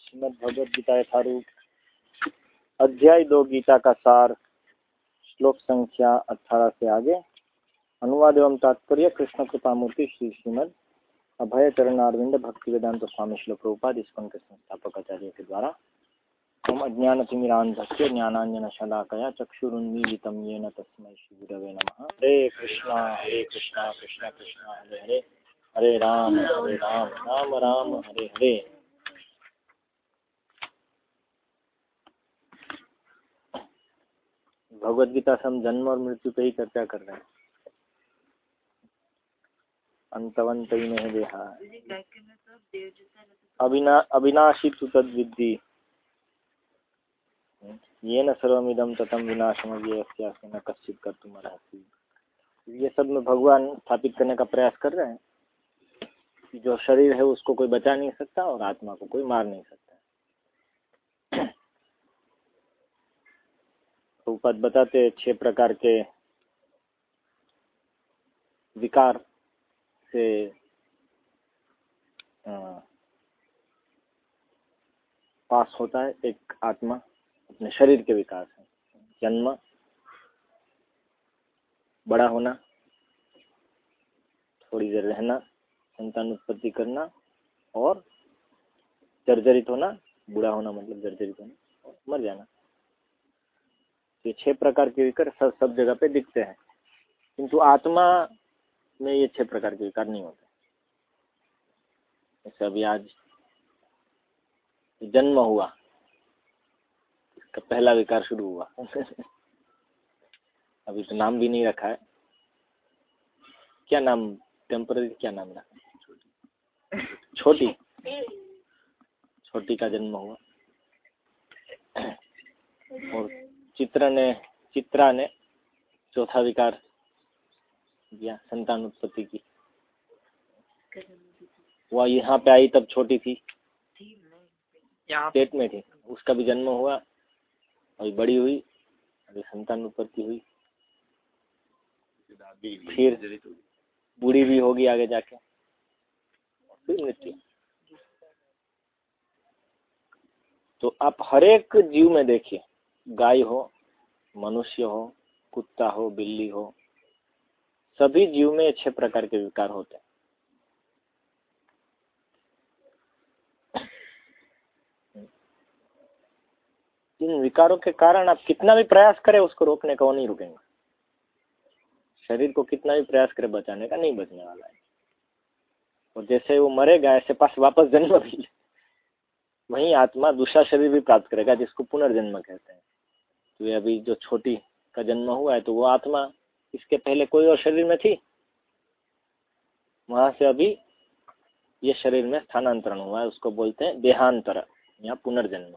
श्रीमद गीता यथारूप अध्याय दो, गीता का सार, श्लोक संख्या अठारह से आगे। अनुवाद एवं तात्पर्य, कृष्ण कृपा मूर्ति श्री श्रीमद अभय चरण अरविंद भक्ति वेदांत स्वामी श्लोक रूपाद इसको के संस्थापक आचार्य के द्वारा। हम अज्ञानतिमिरान्धस्य ज्ञानाञ्जनशलाकया चक्षुरुन्मीलितं येन तस्मै श्रीगुरवे नमः। हरे कृष्णा हरे कृष्णा, कृष्ण कृष्ण, हरे हरे। हरे राम हरे राम राम राम, हरे हरे। भगवत गीता से हम जन्म और मृत्यु पे ही चर्चा कर रहे हैं। अंतवंत ही नहीं देहा। अविना, अविनाशी तु तद विद्धि। ये न सर्वमिदम ततम विनाशम ये न कश्चित कर तुम ये सब में भगवान स्थापित करने का प्रयास कर रहे हैं। कि जो शरीर है उसको कोई बचा नहीं सकता और आत्मा को कोई मार नहीं सकता। तो बताते छह प्रकार के विकार से पास होता है एक आत्मा, अपने शरीर के विकास है। जन्म, बड़ा होना, थोड़ी देर रहना संतान उत्पत्ति करना और जर्जरित होना, बूढ़ा होना मतलब जर्जरित होना और मर जाना। ये छह प्रकार के विकार सब सब जगह पे दिखते हैं। किंतु आत्मा में ये छह प्रकार के विकार नहीं होते। जैसे अभी आज जन्म हुआ, इसका पहला विकार शुरू हुआ। अभी तो नाम भी नहीं रखा है। क्या नाम टेम्पररी क्या नाम रखा छोटी? छोटी। का जन्म हुआ। और चित्र ने चित्रा ने चौथा विकार दिया संतान उत्पत्ति की। वह यहाँ पे आई तब छोटी थी। पेट में थी। उसका भी जन्म हुआ अभी बड़ी हुई अभी संतान उत्पत्ति हुई। फिर बूढ़ी भी होगी आगे जाके। तो आप हर एक जीव में देखिए, गाय हो, मनुष्य हो, कुत्ता हो, बिल्ली हो, सभी जीव में छह प्रकार के विकार होते हैं। इन विकारों के कारण आप कितना भी प्रयास करें, उसको रोकने का वो नहीं रुकेंगे। शरीर को कितना भी प्रयास करे, बचाने का नहीं बचने वाला है। और जैसे वो मरेगा, ऐसे पास वापस जन्म भी वही आत्मा दूसरा शरीर भी प्राप्त करेगा, जिसको पुनर्जन्म कहते हैं। तो ये अभी जो छोटी का जन्म हुआ है तो वो आत्मा इसके पहले कोई और शरीर में थी? वहाँ से अभी ये शरीर में स्थानांतरण हुआ है, उसको बोलते हैं देहांतर, या पुनर्जन्म।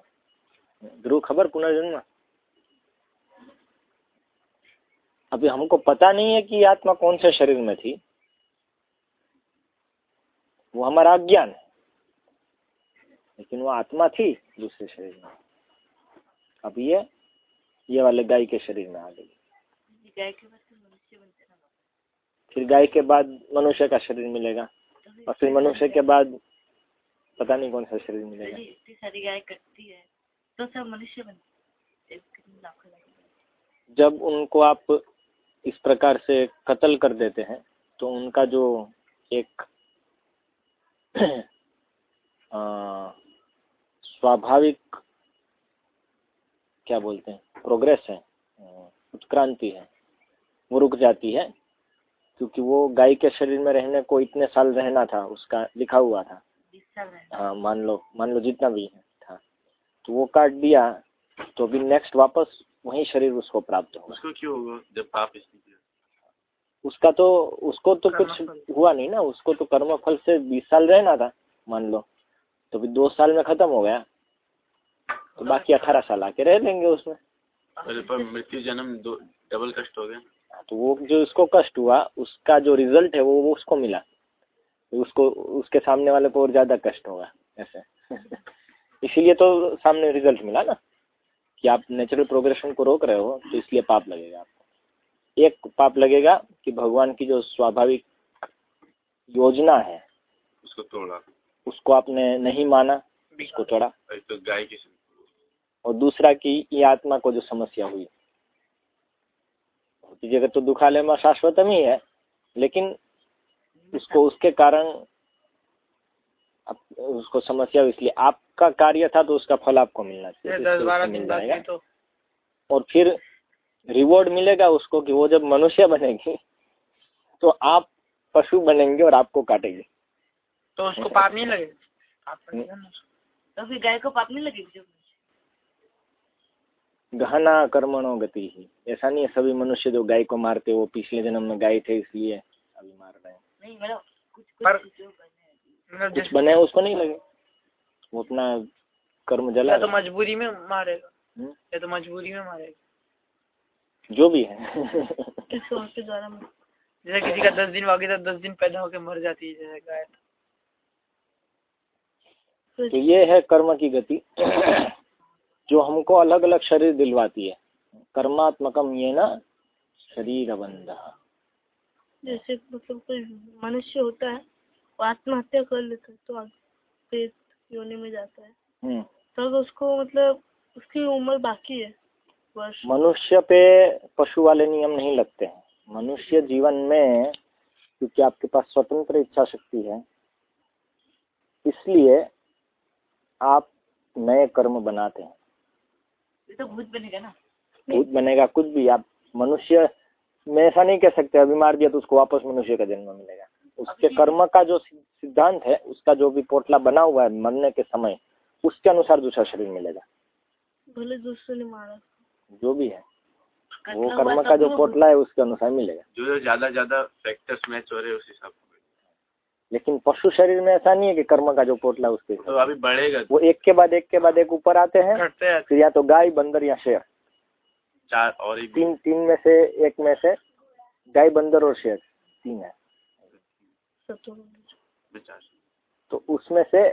ध्रुव खबर पुनर्जन्म? अभी हमको पता नहीं है कि आत्मा कौन से शरीर में थी। वो हमारा अज्ञान है। लेकिन वो आत्मा थी दूसरे शरीर में। अब ये ये वाले गाय के शरीर में आ गई। गाय के बाद मनुष्य फिर गाय के बाद मनुष्य का शरीर मिलेगा और फिर मनुष्य के बाद पता नहीं कौन सा शरीर मिलेगा। सारी गाय कटती है तो सब मनुष्य बनते जब उनको आप इस प्रकार से कत्ल कर देते हैं तो उनका जो एक स्वाभाविक क्या बोलते हैं प्रोग्रेस है उत्क्रांति है वो रुक जाती है क्योंकि वो गाय के शरीर में रहने को इतने साल रहना था उसका लिखा हुआ था। हाँ मान लो मान लो जितना भी है था। तो वो काट दिया तो अभी नेक्स्ट वापस वही शरीर उसको प्राप्त होगा। उसको क्यों होगा? जब पाप उसका तो उसको तो कुछ हुआ नहीं ना उसको तो कर्म फल से बीस साल रहना था मान लो। तो फिर दो साल में खत्म हो गया। तो बाकी अठारह साल आके रह लेंगे उसमें। पर मृत्यु जन्म दो डबल कष्ट हो गया। तो वो जो उसको कष्ट हुआ उसका जो रिज़ल्ट है वो वो उसको मिला। तो उसको उसके सामने वाले को और ज़्यादा कष्ट होगा ऐसे। इसीलिए तो सामने रिज़ल्ट मिला ना कि आप नेचुरल प्रोग्रेशन को रोक रहे हो तो इसलिए पाप लगेगा आपको। एक पाप लगेगा कि भगवान की जो स्वाभाविक योजना है उसको तोड़ा। उसको आपने नहीं माना उसको एक तो गाय की और दूसरा कि ये आत्मा को जो समस्या हुई भौतिक जगत तो दुखालय में शाश्वतम ही है लेकिन उसको उसके कारण उसको समस्या इसलिए आपका कार्य था तो उसका फल आपको मिलना चाहिए दिन मिल जाएगा तो। और फिर रिवॉर्ड मिलेगा उसको कि वो जब मनुष्य बनेगी तो आप पशु बनेंगे और आपको काटेंगे। तो उसको पाप नहीं लगेगा? उसको। तो फिर गाय को पाप नहीं लगेगी गहना कर्मणो गति। ही ऐसा नहीं है सभी मनुष्य जो गाय को मारते वो पिछले जन्म में गाय थे इसलिए अभी मार रहे हैं। नहीं मतलब कुछ पर- कुछ बने मतलब कुछ बने उसको नहीं लगे वो अपना कर्म जला तो मजबूरी में मारेगा। हम्म, या तो मजबूरी में मारेगा। जो भी है। द्वारा जैसे किसी का दस दिन बाकी था दस दिन पैदा होकर मर जाती है जैसे गाय तो ये है कर्म की गति जो हमको अलग अलग शरीर दिलवाती है। कर्मात्मकम ये ना शरीर बंध जैसे मतलब कोई मनुष्य होता है वो आत्महत्या कर लेता है तो प्रेत योनि में जाता है। हम्म। तो उसको मतलब उसकी उम्र बाकी है। मनुष्य पे पशु वाले नियम नहीं लगते हैं। मनुष्य जीवन में क्योंकि आपके पास स्वतंत्र इच्छा शक्ति है इसलिए आप नए कर्म बनाते हैं। ये तो भूत बनेगा ना। भूत बनेगा कुछ भी। आप मनुष्य में ऐसा नहीं कह सकते अभी मार दिया तो उसको वापस मनुष्य का जन्म मिलेगा। उसके कर्म का जो सिद्धांत है उसका जो भी पोटला बना हुआ है मरने के समय उसके अनुसार दूसरा शरीर मिलेगा। भले दूसरे ने मारा। जो भी है वो कर्म तो का जो पोटला है उसके अनुसार मिलेगा। जो जो ज़्यादा ज़्यादा फैक्टर्स मैच हो रहे हैं उस हिसाब से लेकिन पशु शरीर में ऐसा नहीं है कि कर्म का जो पोटला है उसके हिसाब तो अभी बढ़ेगा। वो एक के बाद एक के बाद एक ऊपर आते हैं फिर या तो गाय बंदर या शेर। चार और एक तीन तीन में से एक में से गाय बंदर और शेर तीन है। तो उसमें से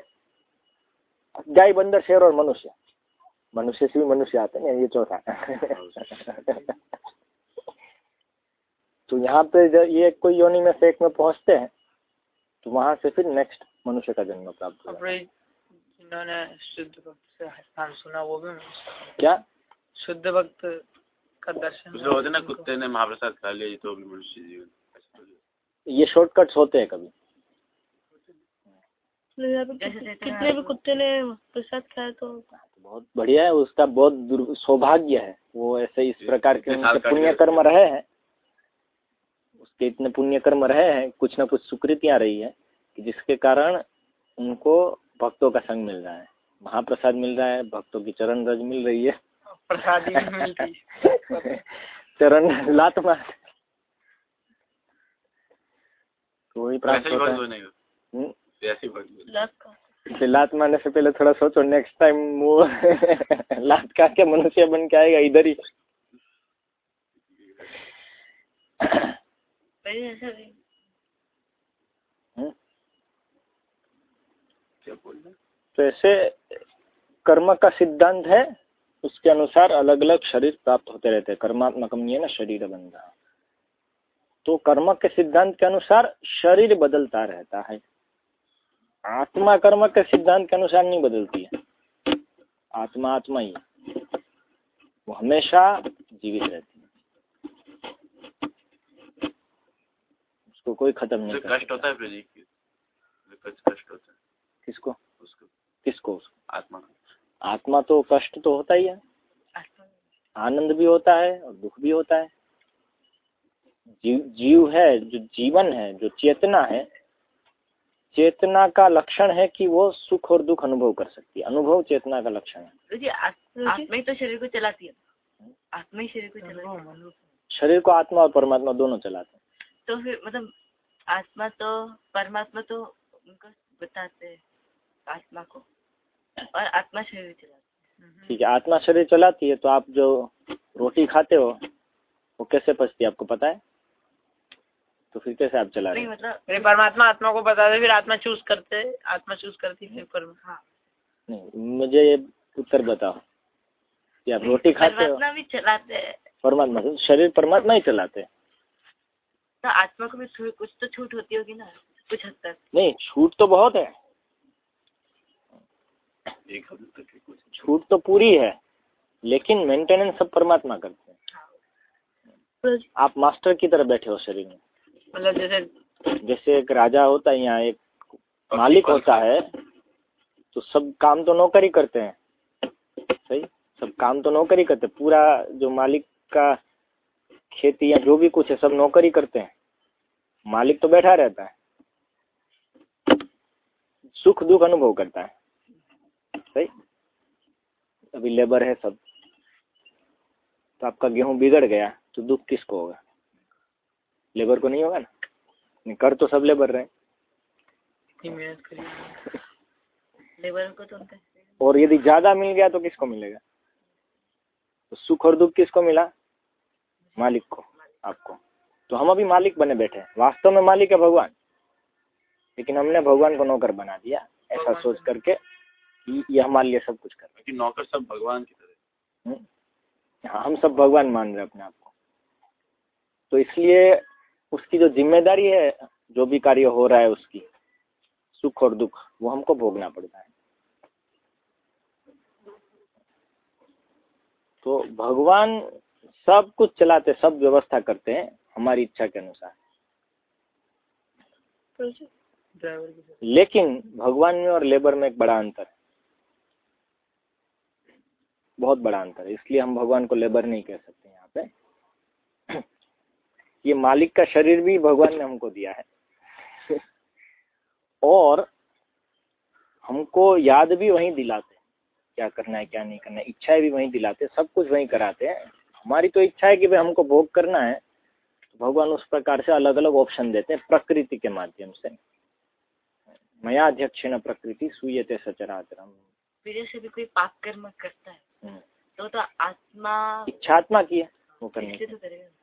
गाय बंदर शेर और मनुष्य। मनुष्य से भी मनुष्य आते हैं ये चौथा। तो यहाँ पे जब ये कोई योनि में से एक में पहुँचते हैं तो वहाँ से फिर नेक्स्ट मनुष्य का जन्म प्राप्त होगा। अपने जिन्होंने शुद्ध भक्त से सुना वो भी क्या? शुद्ध भक्त का दर्शन होते ना कुत्ते ने महाप्रसाद खा लिया तो भी मनुष्य जीवन। ये शॉर्टकट्स होते हैं कभी। कितने भी कुत्ते ने प्रसाद खाया तो बहुत बढ़िया है उसका बहुत सौभाग्य है। वो ऐसे इस प्रकार के उनके पुण्य कर्म रहे हैं। उसके इतने पुण्य कर्म रहे हैं कुछ ना कुछ सुकृतियाँ रही है कि जिसके कारण उनको भक्तों का संग मिल रहा है। महाप्रसाद मिल रहा है भक्तों की चरण रज मिल रही है। प्रसादी। चरण लात मार। तो वही प्राप्त होता है। इसलिए लात मारने से पहले थोड़ा सोचो नेक्स्ट टाइम वो लात का के मनुष्य बन के आएगा इधर ही। हम्म, क्या बोल रहे? तो ऐसे कर्म का सिद्धांत है उसके अनुसार अलग अलग शरीर प्राप्त होते रहते हैं। कर्मात्मकम ये ना शरीर बंधा। तो कर्म के सिद्धांत के अनुसार शरीर बदलता रहता है। आत्मा कर्म के सिद्धांत के अनुसार नहीं बदलती है। आत्मा आत्मा ही है। वो हमेशा जीवित रहती है। उसको कोई खत्म नहीं कष्ट होता है कष्ट होता है। किसको? उसको। किसको उसको? आत्मा आत्मा तो कष्ट तो होता ही है। आनंद भी होता है और दुख भी होता है। जीव जीव है जो जीवन है जो चेतना है चेतना का लक्षण है कि वो सुख और दुख अनुभव कर सकती है। अनुभव चेतना का लक्षण है। आत्मा ही तो शरीर को चलाती है। आत्मा ही शरीर को चलाती है। शरीर को आत्मा और परमात्मा दोनों चलाते हैं। तो फिर मतलब आत्मा तो परमात्मा तो उनको बताते हैं आत्मा को। और आत्मा शरीर चलाती ठीक है आत्मा शरीर चलाती है तो आप जो रोटी खाते हो वो कैसे पचती है आपको पता है? तो फिर कैसे आप चला रहे नहीं हो? मतलब परमात्मा आत्मा को बताते फिर आत्मा चूज़ करते आत्मा चूज़ करती फिर परमात्मा हाँ। नहीं मुझे ये उत्तर बताओ। कि आप रोटी खाते हो? परमात्मा भी चलाते हैं। परमात्मा शरीर परमात्मा ही चलाते हैं। तो आत्मा को भी कुछ तो छूट होती होगी ना कुछ हद तक। नहीं छूट तो बहुत है। एक हद तक कुछ छूट तो पूरी है लेकिन मेंटेनेंस सब परमात्मा करते हैं। आप मास्टर की तरह बैठे हो शरीर में। मतलब जैसे जैसे एक राजा होता है यहाँ एक मालिक होता है तो सब काम तो नौकर ही करते हैं। सही? सब काम तो नौकर ही करते हैं। पूरा जो मालिक का खेती या जो भी कुछ है सब नौकर ही करते हैं। मालिक तो बैठा रहता है। सुख दुख अनुभव करता है। सही? अभी लेबर है सब। तो आपका गेहूँ बिगड़ गया तो दुख किसको होगा? लेबर को नहीं होगा ना? नहीं, कर तो सब लेबर रहे इतनी मेहनत करी लेबर को तो और यदि ज़्यादा मिल गया तो किसको मिलेगा? तो सुख और दुख किसको मिला? मालिक को आपको। तो हम अभी मालिक बने बैठे हैं। वास्तव में मालिक है भगवान। लेकिन हमने भगवान को नौकर बना दिया। ऐसा सोच करके कि ये हमारे लिए सब कुछ कर लेकिन नौकर सब भगवान की तरह। हम्म? हाँ हम सब भगवान मान रहे हैं अपने आप को। तो इसलिए उसकी जो ज़िम्मेदारी है जो भी कार्य हो रहा है उसकी सुख और दुख वो हमको भोगना पड़ता है। तो भगवान सब कुछ चलाते सब व्यवस्था करते हैं हमारी इच्छा के अनुसार। लेकिन भगवान में और लेबर में एक बड़ा अंतर है। बहुत बड़ा अंतर है इसलिए हम भगवान को लेबर नहीं कह सकते यहाँ पे। ये मालिक का शरीर भी भगवान ने हमको दिया है। और हमको याद भी वहीं दिलाते क्या करना है क्या नहीं करना है इच्छाएँ भी वहीं दिलाते सब कुछ वहीं कराते हैं। हमारी तो इच्छा है कि भाई हमको भोग करना है तो भगवान उस प्रकार से अलग अलग ऑप्शन देते हैं प्रकृति के माध्यम से। मया अध्यक्षेण प्रकृति सूयते सचराचरम। मेरे से भी कोई पाप कर्म करता है हम्म। तो तो आत्मा इच्छात्मा की है वो करने तो करेगा।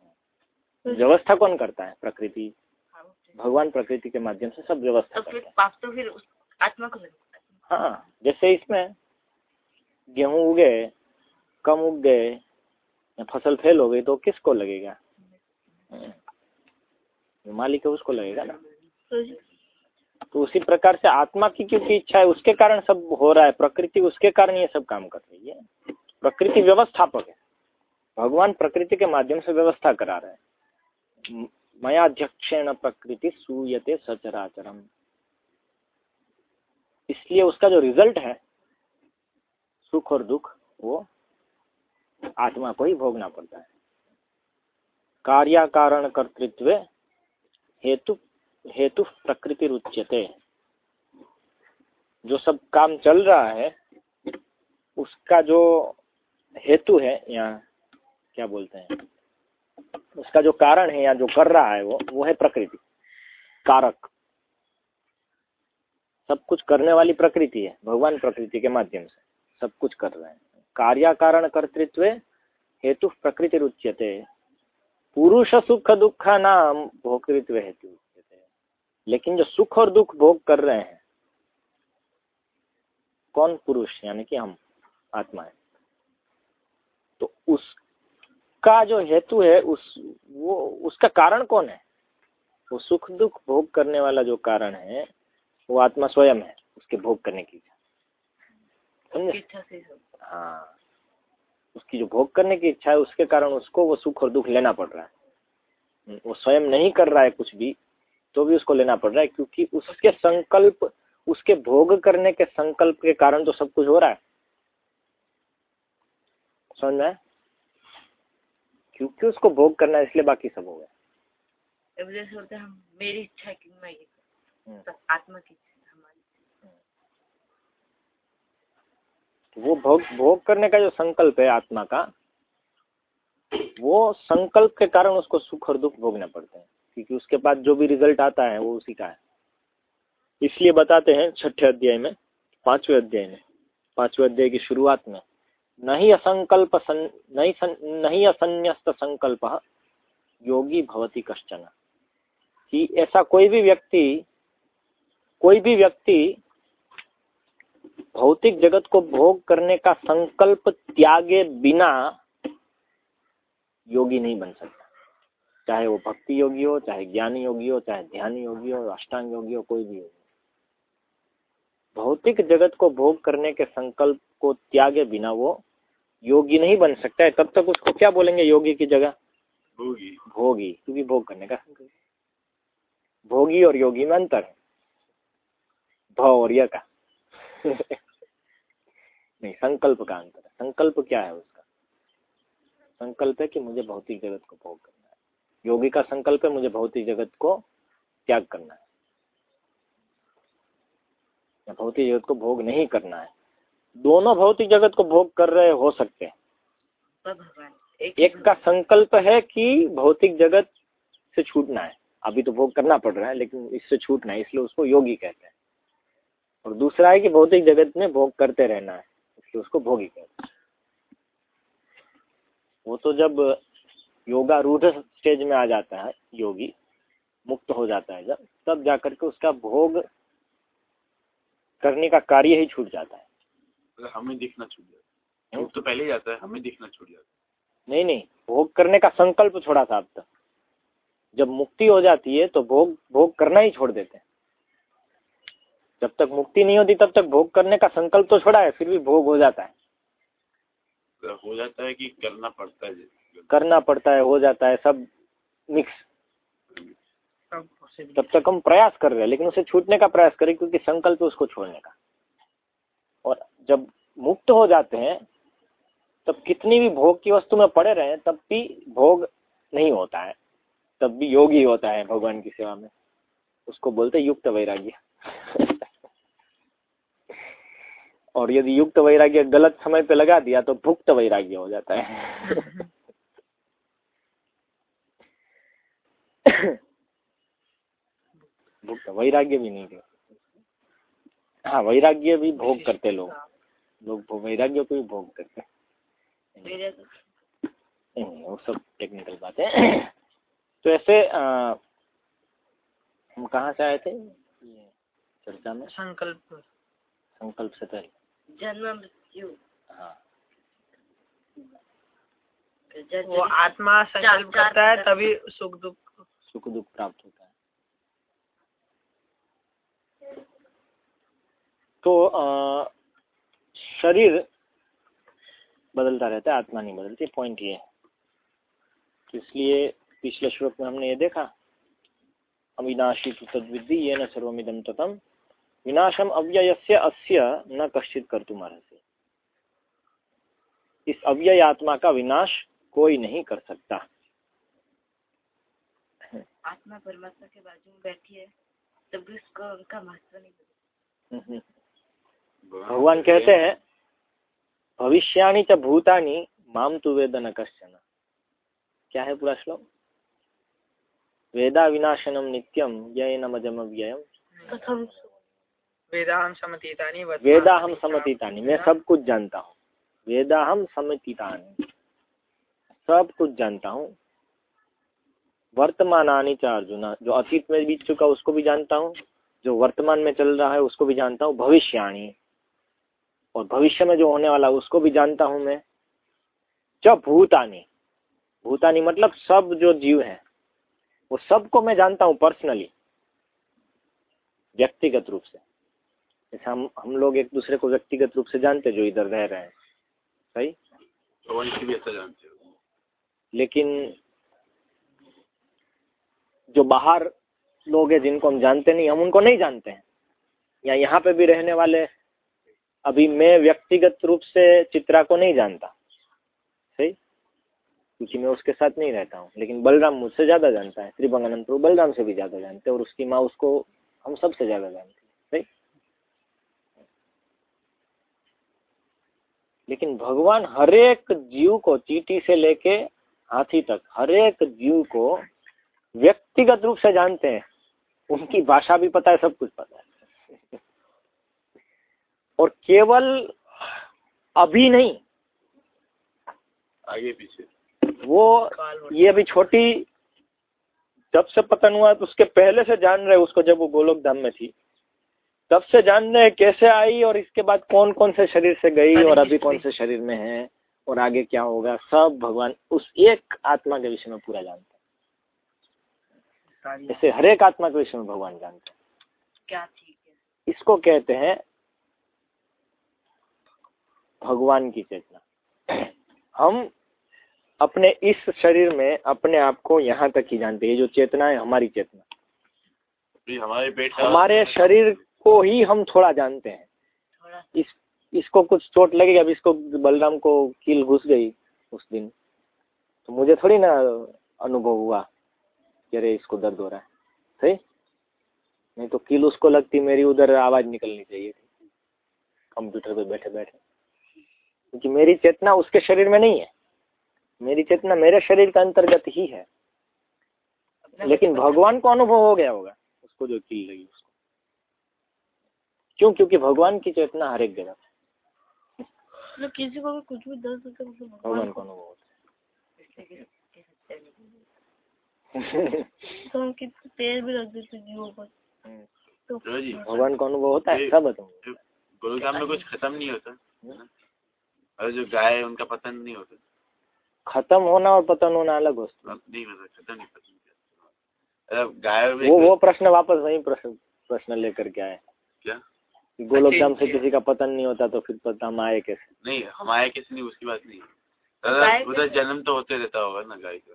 की व्यवस्था कौन करता है? प्रकृति? हाँ, वो तो- भगवान प्रकृति के माध्यम से सब व्यवस्था तो फिर पाप तो फिर आत्मा को हाँ जैसे इसमें गेहूँ उगे कम उग गए या फ़सल फेल हो गई तो किसको लगेगा? हम्म। जो मालिक है उसको लगेगा ना। तो तो उसी प्रकार से आत्मा की क्योंकि इच्छा है उसके कारण सब हो रहा है प्रकृति उसके कारण ये सब काम कर रही है। प्रकृति व्यवस्थापक है। भगवान प्रकृति के माध्यम से व्यवस्था करा रहे हैं। म- मया अध्यक्षेण प्रकृति सूयते सचराचरम। इसलिए उसका जो रिज़ल्ट है, सुख और दुख, वो आत्मा को ही भोगना पड़ता है। कार्याकारण कर्तृत्व हेतु हेतु प्रकृति रुच्यते। जो सब काम चल रहा है, उसका जो हेतु है, यहाँ क्या बोलते हैं? उसका जो कारण है या जो कर रहा है वो वो है प्रकृति। कारक। सब कुछ करने वाली प्रकृति है, भगवान प्रकृति के माध्यम से। सब कुछ कर रहे हैं। कार्याकारण कर्तृत्व हेतु प्रकृति रुच्यते। पुरुष सुख दुख नाम भोक्तृत्व हेतु लेकिन जो सुख और दुख भोग कर रहे हैं, कौन पुरुष, यानी कि हम, आत्मा है? तो उसका जो हेतु है उस वो उसका कारण कौन है? वो सुख दुख भोग करने वाला जो कारण है वो आत्मा स्वयं है उसके भोग करने की इच्छा। समझे? हाँ उसकी जो भोग करने की इच्छा है उसके कारण उसको वो सुख और दुख लेना पड़ रहा है। वो स्वयं नहीं कर रहा है कुछ भी तो भी उसको लेना पड़ रहा है क्योंकि उसके संकल्प उसके भोग करने के संकल्प के कारण तो सब कुछ हो रहा है। समझ में? क्योंकि उसको भोग करना है इसलिए बाकी सब हो गया। अब जैसे होता है हम मेरी इच्छा कि मैं ये हम्म। तो आत्मा की हमारी तो वो भोग भोग करने का जो संकल्प है आत्मा का वो संकल्प के कारण उसको सुख और दुख भोगने पड़ते हैं। क्योंकि उसके बाद जो भी रिज़ल्ट आता है वो उसी का है। इसलिए बताते हैं छठे अध्याय में पाँचवें अध्याय में पाँचवें अध्याय की शुरुआत में। नहीं असंकल्प नहीं नहीं असन्यस्त संकल्प योगी भवती कश्चन। कि ऐसा कोई भी व्यक्ति, कोई भी व्यक्ति भौतिक जगत को भोग करने का संकल्प त्यागे बिना योगी नहीं बन सकता। चाहे वो भक्ति योगी हो, चाहे ज्ञानी योगी हो, चाहे ध्यान योगी हो, अष्टांग योगी हो, कोई भी हो। भौतिक जगत को भोग करने के संकल्प को त्यागे बिना वो योगी नहीं बन सकता है तब तक उसको क्या बोलेंगे योगी की जगह? होगी भोगी क्योंकि भोग करने का। संकल्प भोगी और योगी में अंतर है। भ और य का। नहीं संकल्प का अंतर है। संकल्प क्या है उसका? संकल्प है कि मुझे भौतिक जगत को भोग करना है। योगी का संकल्प है मुझे भौतिक जगत को त्याग करना है। भौतिक जगत को भोग नहीं करना है। दोनों भौतिक जगत को भोग कर रहे हो सकते हैं। एक एक का संकल्प है कि भौतिक जगत से छूटना है। अभी तो भोग करना पड़ रहा है लेकिन इससे छूटना है इसलिए उसको योगी कहते हैं। और दूसरा है कि भौतिक जगत में भोग करते रहना है इसलिए उसको भोगी कहते हैं। वो तो जब योगा रूढ़ स्टेज में आ जाता है योगी मुक्त हो जाता है जब तब जाकर के उसका भोग करने का कार्य ही छूट जाता है। मतलब हमें दिखना छूट जाता है। भोग तो पहले ही जाता है हमें दिखना छूट जाता है। नहीं नहीं भोग करने का संकल्प छोड़ा था अब तक। जब मुक्ति हो जाती है तो भोग भोग करना ही छोड़ देते हैं। जब तक मुक्ति नहीं होती तब तक भोग करने का संकल्प तो छोड़ा है फिर भी भोग हो जाता है। है हो जाता है कि करना पड़ता है करना पड़ता है हो जाता है सब मिक्स। तब तक हम प्रयास कर रहे हैं लेकिन उसे छूटने का प्रयास करें क्योंकि संकल्प है उसको छोड़ने का। और जब मुक्त हो जाते हैं तब कितनी भी भोग की वस्तु में पड़े रहे तब भी भोग नहीं होता है। तब भी योग ही होता है भगवान की सेवा में। उसको बोलते युक्त वैराग्य। और यदि युक्त वैराग्य गलत समय पे लगा दिया तो भुक्त वैराग्य हो जाता है। भुक्त वैराग्य भी नहीं थे हाँ वैराग्य भी भोग करते लोग। लोग वैराग्य को भी भोग करते नहीं वो सब टेक्निकल बातें हैं। तो ऐसे हम कहाँ से आए थे? चर्चा में। संकल्प। संकल्प से पहले। जन्म मृत्यु हाँ वो आत्मा संकल्प करता है तभी सुख दुख। सुख दुख प्राप्त होता है। तो शरीर बदलता रहता है आत्मा नहीं बदलती पॉइंट ये तो इसलिए पिछले श्लोक में हमने ये देखा अविनाशी तु तद्विद्धि ये न सर्वमिदम ततम विनाशम अव्ययस्य अस्य न कश्चित कर्तुम अर्हसि। इस अव्यय आत्मा का विनाश कोई नहीं कर सकता। आत्मा परमात्मा के बाजू में बैठी है तब भी उसको उनका महत्व नहीं। पता भगवान कहते हैं भविष्याणी च भूतानी माम तु वेद न कश्चन। क्या है पूरा श्लोक? वेदा विनाशनम नित्यम यय नमजम व्ययम कथम वेदाहम समतीतानि वेदा हम समतीतानी मैं सब कुछ जानता हूँ। वेदा हम समतीतानी सब कुछ जानता हूँ। वर्तमानानी च अर्जुना जो अतीत में बीत चुका उसको भी जानता हूँ। जो वर्तमान में चल रहा है उसको भी जानता हूँ। भविष्याणी और भविष्य में जो होने वाला उसको भी जानता हूँ मैं। च भूतानी। भूतानी मतलब सब जो जीव हैं वो सबको मैं जानता हूँ पर्सनली व्यक्तिगत रूप से। जैसे हम हम लोग एक दूसरे को व्यक्तिगत रूप से जानते जो इधर रह रहे हैं। सही? हो। लेकिन जो बाहर लोग हैं जिनको हम जानते नहीं हम उनको नहीं जानते हैं। या यहाँ पे भी रहने वाले अभी मैं व्यक्तिगत रूप से चित्रा को नहीं जानता। सही? क्योंकि मैं उसके साथ नहीं रहता हूँ। लेकिन बलराम मुझसे ज़्यादा जानता है। श्री प्रभु बलराम से भी ज़्यादा जानते हैं और उसकी माँ उसको हम सबसे ज़्यादा जानते हैं। सही? लेकिन भगवान हर एक जीव को चीटी से लेके हाथी तक, हर एक जीव को व्यक्तिगत रूप से जानते हैं। उनकी भाषा भी पता है, सब कुछ पता है। और केवल अभी नहीं आगे पीछे। वो ये अभी छोटी जब से पतन हुआ तो उसके पहले से जान रहे उसको जब वो गोलोक धाम में थी। तब से जान रहे कैसे आई और इसके बाद कौन कौन से शरीर से गई और अभी कौन से शरीर में है और आगे क्या होगा सब भगवान उस एक आत्मा के विषय में पूरा जानते हैं। जैसे हर एक आत्मा के विषय में भगवान जानते हैं। क्या ठीक है? इसको कहते हैं भगवान की चेतना। हम अपने इस शरीर में अपने आप को यहाँ तक ही जानते हैं जो चेतना है हमारी चेतना। हमारे पेट हमारे शरीर को ही हम थोड़ा जानते हैं। इस इसको कुछ चोट लगेगी अब इसको बलराम को कील घुस गई उस दिन। तो मुझे थोड़ी ना अनुभव हुआ कि अरे इसको दर्द हो रहा है। सही? नहीं तो कील उसको लगती मेरी उधर आवाज़ निकलनी चाहिए थी। कंप्यूटर पे बैठे बैठे क्योंकि मेरी चेतना उसके शरीर में नहीं है। मेरी चेतना मेरे शरीर का अंतर्गत ही है। लेकिन भगवान को अनुभव हो गया होगा उसको जो कील लगी उसको। क्यों? क्योंकि भगवान की चेतना हर एक जगह। मतलब किसी को भी कुछ भी दर्द होता है मतलब भगवान भगवान को अनुभव होता। है। तो हम कितने तेल भी रख देते जीवों पर। तो चलो जी। भगवान को अनुभव होता है सब बताऊँगा गुरुग्राम में कुछ खत्म नहीं होता और जो गाय है उनका पतन नहीं होता। खत्म होना और पतन होना अलग है। नहीं होता खत्म नहीं पतन मतलब गाय वो वो प्रश्न वापस वही प्रश्न प्रश्न लेकर के आए। क्या? गोलोक धाम से किसी का पतन नहीं होता तो फिर पता हम आए कैसे? नहीं हम आए कैसे नहीं उसकी बात नहीं दादा उधर जन्म तो होते रहता होगा ना गाय का।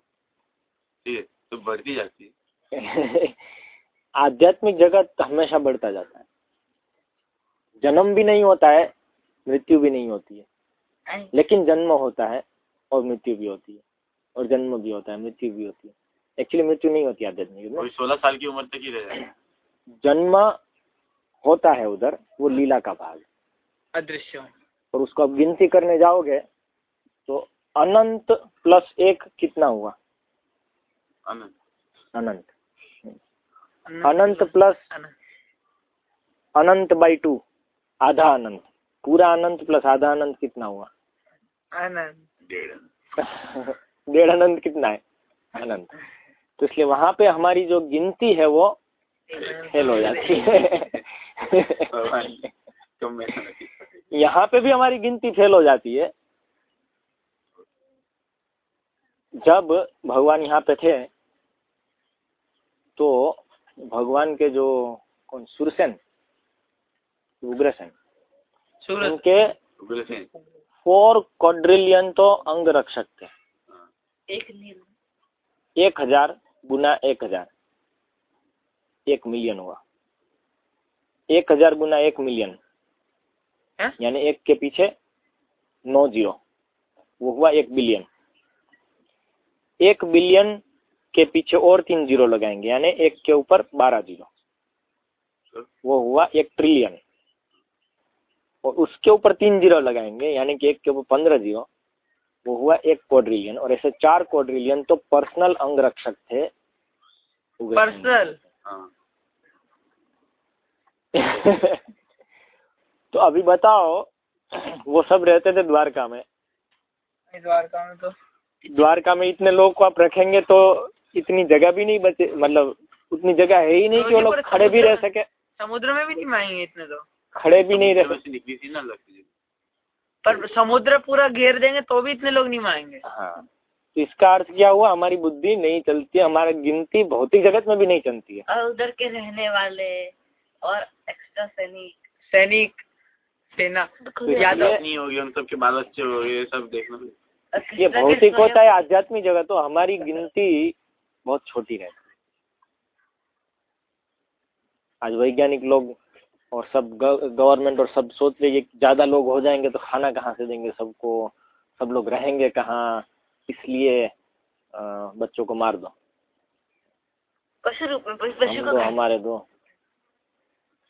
ठीक है तो बढ़ती जाती है। आध्यात्मिक जगत हमेशा बढ़ता जाता है। जन्म भी नहीं होता है मृत्यु भी नहीं होती है। लेकिन जन्म होता है और मृत्यु भी होती है। और जन्म भी होता है मृत्यु भी होती है। एक्चुअली मृत्यु नहीं होती आध्यात्मिक में सोलह साल की उम्र तक ही रह जन्म होता है उधर वो लीला का भाग। है। अदृश्य और उसको अब गिनती करने जाओगे तो अनंत प्लस एक कितना हुआ? अनंत। अनंत। अनंत प्लस अनंत। अनंत बाई टू आधा अनंत। पूरा अनंत प्लस आधा अनंत कितना हुआ? अनंत डेढ़। अनंत कितना है? अनंत तो इसलिए वहाँ पे हमारी जो गिनती है वो फेल हो जाती है। यहाँ पे भी हमारी गिनती फेल हो जाती है। जब भगवान यहाँ पे थे तो भगवान के जो कौन सुरसेन उग्रसेन उनके फोर क्वाड्रिलियन तो अंग रक्षक थे हाँ। एक एक हज़ार गुना एक हज़ार। एक मिलियन हुआ। एक हज़ार गुना एक मिलियन। यानी एक के पीछे नौ ज़ीरो। वो हुआ एक बिलियन। एक बिलियन के पीछे और तीन ज़ीरो लगाएँगे यानी एक के ऊपर बारह ज़ीरो। वो हुआ एक ट्रिलियन। और उसके ऊपर तीन ज़ीरो लगाएँगे यानी कि एक के ऊपर पंद्रह ज़ीरो। वो हुआ एक क्वाड्रिलियन और ऐसे चार क्वाड्रिलियन तो पर्सनल अंग रक्षक थे पर्सनल हाँ। तो अभी बताओ वो सब रहते थे द्वारका में। द्वारका में तो। द्वारका में इतने लोग को आप रखेंगे तो इतनी जगह भी नहीं बचे मतलब उतनी जगह है ही नहीं कि वो लोग खड़े भी रह सके। समुद्र में भी नहीं माएँगे इतने तो खड़े भी नहीं रह पर समुद्र पूरा घेर देंगे तो भी इतने लोग नहीं माएँगे हाँ तो इसका अर्थ क्या हुआ? हमारी बुद्धि नहीं चलती है हमारी गिनती भौतिक जगत में भी नहीं चलती है। और उधर के रहने वाले और एक्स्ट्रा सैनिक सैनिक सेना तो यादव। ये- नहीं होगी उन सबके बाल बच्चे हो गए सब देखना। ये भौतिक होता है आध्यात्मिक जगत तो हमारी गिनती बहुत छोटी रहती है। आज वैज्ञानिक लोग और सब गवर्नमेंट और सब सोच रही है कि ज़्यादा लोग हो जाएँगे तो खाना कहाँ से देंगे सबको? सब लोग रहेंगे कहाँ? इसलिए बच्चों को मार दो। पशु रूप में पशु दो को हमारे दो।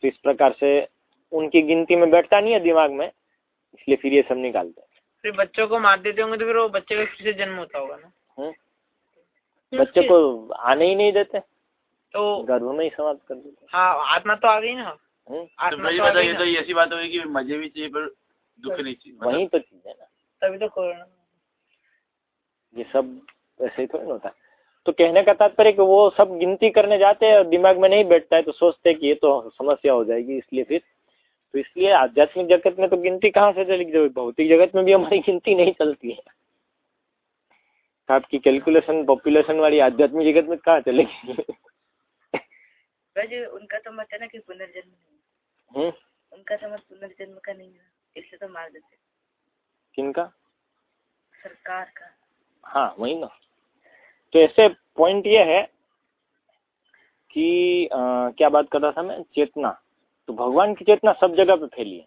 तो इस प्रकार से उनकी गिनती में बैठता नहीं है दिमाग में इसलिए फिर ये सब निकालते हैं। फिर बच्चों को मार देते होंगे तो फिर वो बच्चे का फिर से जन्म होता होगा ना? हम्म? बच्चे को आने ही नहीं देते। तो गर्भ में ही समाप्त कर देते। हाँ आत्मा तो आ गई ना। हम्म? तो मुझे तो तो ये ऐसी बात होगी कि मज़े भी चाहिए पर दुख नहीं चाहिए? मतलब वही तो चीज़ है ना। तभी तो कोरोना। ये सब ऐसे ही थोड़ी होता। है तो कहने का तात्पर्य कि वो सब गिनती करने जाते हैं और दिमाग में नहीं बैठता है तो सोचते हैं कि ये तो समस्या हो जाएगी इसलिए फिर। तो इसलिए आध्यात्मिक जगत में तो गिनती कहाँ से चलेगी जब भौतिक जगत में भी हमारी गिनती नहीं चलती है। तो आपकी कैलकुलेशन पॉपुलेशन वाली आध्यात्मिक जगत में कहाँ चलेगी? उनका तो मत है ना कि पुनर्जन्म हम्म? उनका मत पुनर्जन्म का नहीं है इसलिए तो मार देते किनका सरकार का। हाँ वही ना। तो ऐसे पॉइंट ये है कि अ, क्या बात कर रहा था मैं? चेतना। तो भगवान की चेतना सब जगह पे फैली है।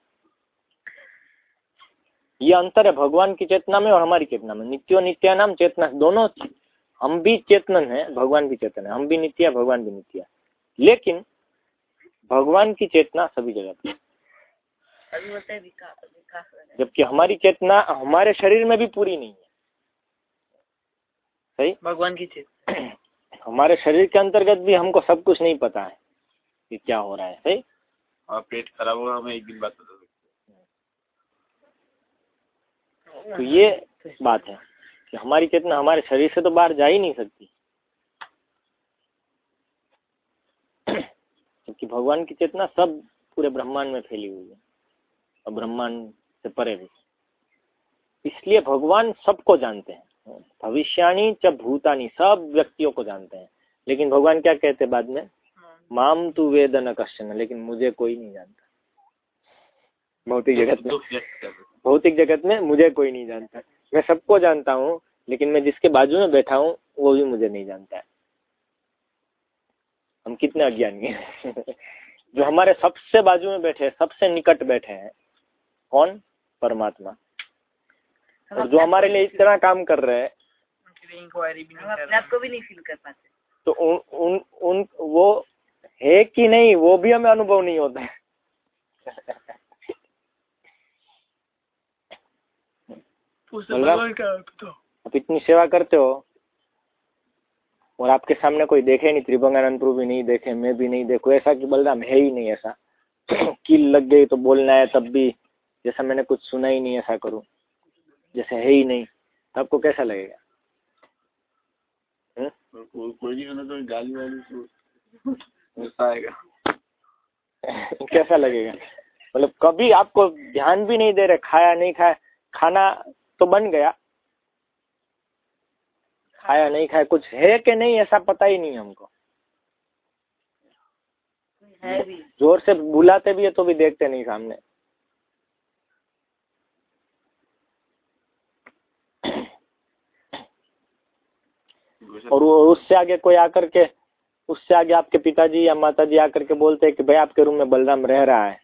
ये अंतर है भगवान की चेतना में और हमारी चेतना में। नित्यो नित्या नाम चेतना दोनों हम भी चेतन है भगवान भी चेतन है। हम भी नित्य है भगवान भी नित्य। है लेकिन भगवान की चेतना सभी जगह पे है। अभी बोलते हैं विकास विकास हो रहा है जबकि हमारी चेतना हमारे शरीर में भी पूरी नहीं है। सही? भगवान की चेतना। हमारे शरीर के अंतर्गत भी हमको सब कुछ नहीं पता है कि क्या हो रहा है। सही? और पेट खराब होगा हमें एक दिन बाद पता तो ये बात है कि हमारी चेतना हमारे शरीर से तो बाहर जा ही नहीं सकती। क्योंकि भगवान की चेतना सब पूरे ब्रह्मांड में फैली हुई है और ब्रह्मांड से परे भी इसलिए भगवान सबको जानते हैं। भविष्याणी च भूतानी सब व्यक्तियों को जानते हैं। लेकिन भगवान क्या कहते हैं बाद में? माम तू वेद न कश्चन लेकिन मुझे कोई नहीं जानता। भौतिक जगत में। भौतिक जगत में मुझे कोई नहीं जानता। मैं सबको जानता हूँ लेकिन मैं जिसके बाजू में बैठा हूँ वो भी मुझे नहीं जानता है। हम कितने अज्ञानी हैं? जो हमारे सबसे बाजू में बैठे हैं सबसे निकट बैठे हैं कौन? परमात्मा। और जो हमारे लिए इतना काम कर रहे हैं। इंक्वायरी भी हम नहीं कर अपने आप को भी नहीं फील कर पाते। तो उन उन उन वो है कि नहीं वो भी हमें अनुभव नहीं होता है। तो आप इतनी सेवा करते हो और आपके सामने कोई देखे नहीं त्रिभंगानंद प्रभु भी नहीं देखे मैं भी नहीं देखूँ ऐसा कि बलराम है ही नहीं ऐसा। कील लग गई तो बोलना है तब भी जैसा मैंने कुछ सुना ही नहीं ऐसा करूँ जैसे है ही नहीं तो आपको कैसा लगेगा? हम्म? कोई तो गाली वाली आएगा। कैसा लगेगा? मतलब कभी आपको ध्यान भी नहीं दे रहे खाया नहीं खाया खाना तो बन गया खाया नहीं खाया कुछ है कि नहीं ऐसा पता ही नहीं हमको। है भी। ज़ोर से बुलाते भी है तो भी देखते नहीं सामने। और वो- उससे आगे कोई आकर के उससे आगे आपके पिताजी या माताजी आकर के बोलते हैं कि भाई आपके रूम में बलराम रह रहा है।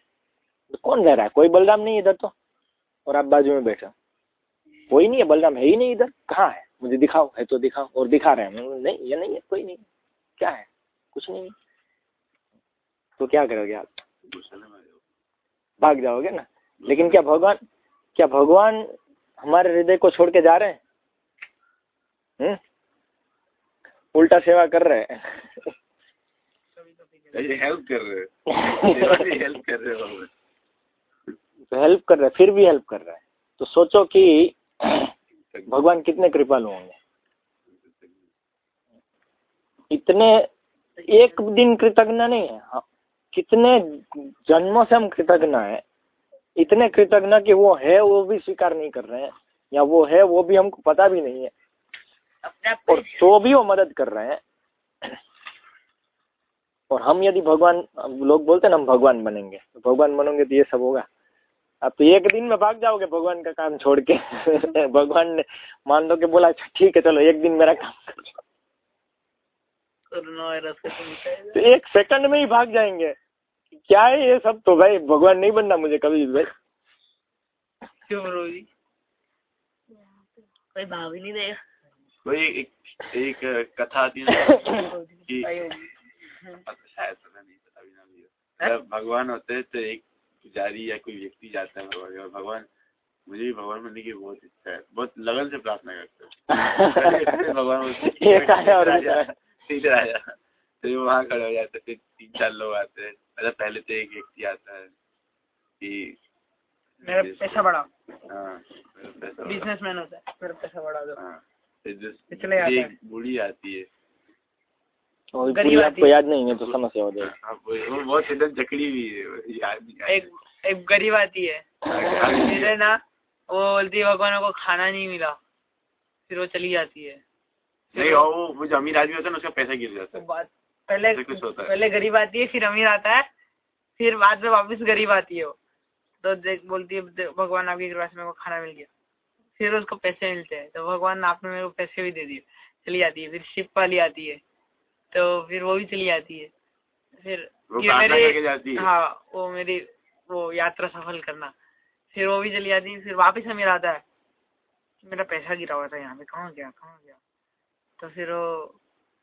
तो कौन रह रहा है? कोई बलराम नहीं इधर तो। और आप बाजू में बैठे। कोई नहीं है बलराम है ही नहीं इधर। कहाँ है? मुझे दिखाओ है तो दिखाओ और दिखा रहे हैं। नहीं ये नहीं है कोई नहीं। क्या है? कुछ नहीं है। तो क्या करोगे आप? भाग जाओगे ना? लेकिन क्या भगवान क्या भगवान हमारे हृदय को छोड़ के जा रहे हैं? हम्म? उल्टा सेवा कर रहे हैं। हेल्प कर रहे हो। हेल्प कर रहे हो। हमें। तो हेल्प कर रहे हैं फिर भी हेल्प कर रहा है। तो सोचो कि भगवान कितने कृपालु होंगे? इतने एक दिन कृतज्ञ नहीं है। हाँ, कितने जन्मों से हम कृतज्ञ है इतने कृतज्ञ कि वो है वो भी स्वीकार नहीं कर रहे हैं या वो है वो भी हमको पता भी नहीं है और तो भी वो मदद कर रहे हैं। और हम यदि भगवान लोग बोलते हैं ना हम भगवान बनेंगे तो भगवान बनोगे तो ये सब होगा। आप तो एक दिन में भाग जाओगे भगवान का काम छोड़ के। भगवान ने मान लो कि बोला अच्छा ठीक है चलो एक दिन मेरा काम कर तो है। तो एक सेकंड में ही भाग जाएँगे। क्या है ये सब? तो भाई भगवान नहीं बनना मुझे कभी भी भाई। क्यों ब्रो जी कोई भाव ही नहीं देगा। कोई एक, एक कथा आती है कि शायद नहीं पता भी ना भी हो। भगवान होते तो एक पुजारी या कोई व्यक्ति जाता है भगवान पास, भगवान मुझे भी भगवान बनने की बहुत इच्छा है। बहुत लगन से प्रार्थना करते हैं। भगवान बोलते आया और जा तो वहाँ खड़े हो जाते फिर तीन चार लोग आते हैं। मतलब पहले तो एक व्यक्ति आता है कि मेरा पैसा बढ़ा हाँ बिजनेसमैन होता है मेरा पैसा बढ़ा दो। हाँ फिर है। बूढ़ी आती है। और पूरी आपको याद नहीं है तो समस्या हो जाएगी। हाँ, वो बहुत एकदम जकड़ी हुई है एक एक गरीब आती है। फिर ना वो बोलती है भगवान को खाना नहीं मिला। फिर वो चली जाती है। नहीं और वो वो जो अमीर आदमी होता है ना उसका पैसा गिर जाता है। बात पहले कुछ होता है। पहले गरीब आती है फिर अमीर आता है। फिर बाद में वापस गरीब आती है वो। तो देख बोलती है "दे- भगवान आपकी कृपा से मेरे को खाना मिल गया। फिर उसको पैसे मिलते हैं। तो भगवान आपने मेरे को पैसे भी दे दिए। चली जाती है। फिर शिप वाली आती है। तो फिर वो भी चली जाती है। फिर वो ये मेरे जाती है। हाँ वो मेरी वो यात्रा सफल करना। फिर वो भी चली जाती है फिर वापस हमें आता है। मेरा पैसा गिरा हुआ था यहाँ पे कहाँ गया कहाँ गया? तो फिर वो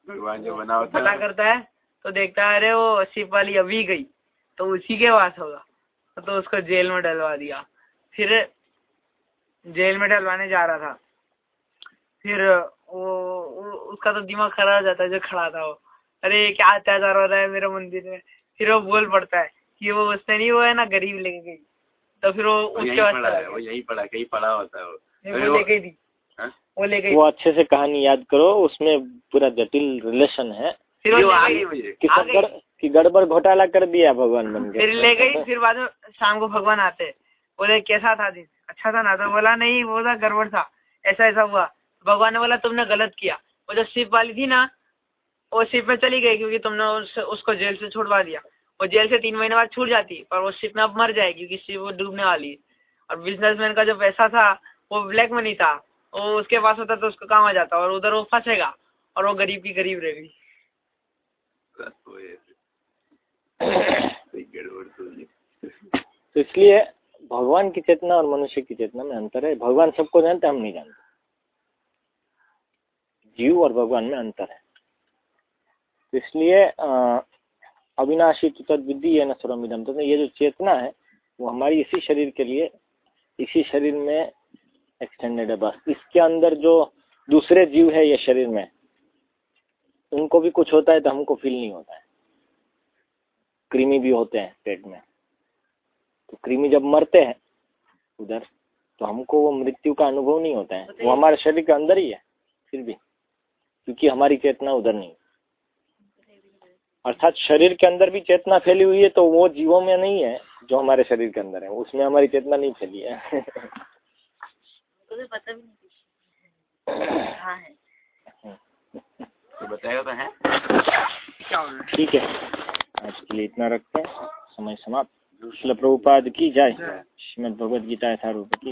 भगवान जो बना होता पता करता है तो देखता है अरे वो शिप वाली अभी गई तो उसी के पास होगा। तो उसको जेल में डलवा दिया। फिर जेल में डलवाने जा रहा था। फिर वो, उसका तो दिमाग खराब हो जाता है जो खड़ा था वो। अरे क्या अत्याचार हो रहा है मेरे मंदिर में? फिर वो बोल पड़ता है कि वो उसने नहीं वो है ना गरीब लेके गई। तो फिर वो उसके है वो यही पढ़ा कहीं पढ़ा होता है वो। नहीं, अरे वो वो- ले गई थी। हाँ? वो ले गई वो अच्छे से कहानी याद करो उसमें पूरा जटिल रिलेशन है। फिर वो कि गड़, कि गड़बड़ घोटाला कर दिया भगवान बन फिर ले गई फिर बाद में शाम को भगवान आते। बोले कैसा था दिन? अच्छा था ना? तो बोला नहीं वो था गड़बड़ था। ऐसा ऐसा हुआ। भगवान ने बोला तुमने गलत किया। वो जो शिप वाली थी ना वो शिप में चली गई क्योंकि तुमने उस, उसको जेल से छुड़वा दिया। वो जेल से तीन महीने बाद छूट जाती पर वो शिप में अब मर जाएगी क्योंकि शिप वो डूबने वाली है। और बिजनेसमैन का जो पैसा था वो ब्लैक मनी था। वो उसके पास होता तो उसको काम आ जाता और उधर वो फंसेगा और वो गरीब की गरीब रह गई। बस वो ये कोई गड़बड़ तो तो इसलिए भगवान की चेतना और मनुष्य की चेतना में अंतर है। भगवान सबको जानते हम नहीं जानते। जीव और भगवान में अंतर है। तो इसलिए अविनाशी तद विद्धि है न सर्वमिदम तो ये जो चेतना है वो हमारी इसी शरीर के लिए इसी शरीर में एक्सटेंडेड है बस। इसके अंदर जो दूसरे जीव है ये शरीर में उनको भी कुछ होता है तो हमको फील नहीं होता है। कृमि भी होते हैं पेट में। तो कृमि जब मरते हैं उधर तो हमको वो मृत्यु का अनुभव नहीं होता है। वो हमारे शरीर के अंदर ही है फिर भी। क्योंकि हमारी चेतना उधर नहीं। अर्थात शरीर के अंदर भी चेतना फैली हुई है तो वो जीवों में नहीं है जो हमारे शरीर के अंदर है। उसमें हमारी चेतना नहीं फैली है। तो भी पता भी नहीं हाँ है। तो बताएगा तो है। क्या हो रहा है? ठीक है। आज के लिए इतना रखते हैं। समय समाप्त। शिल प्रभुपाद की जय। श्रीमद भगवद गीता यथारूप की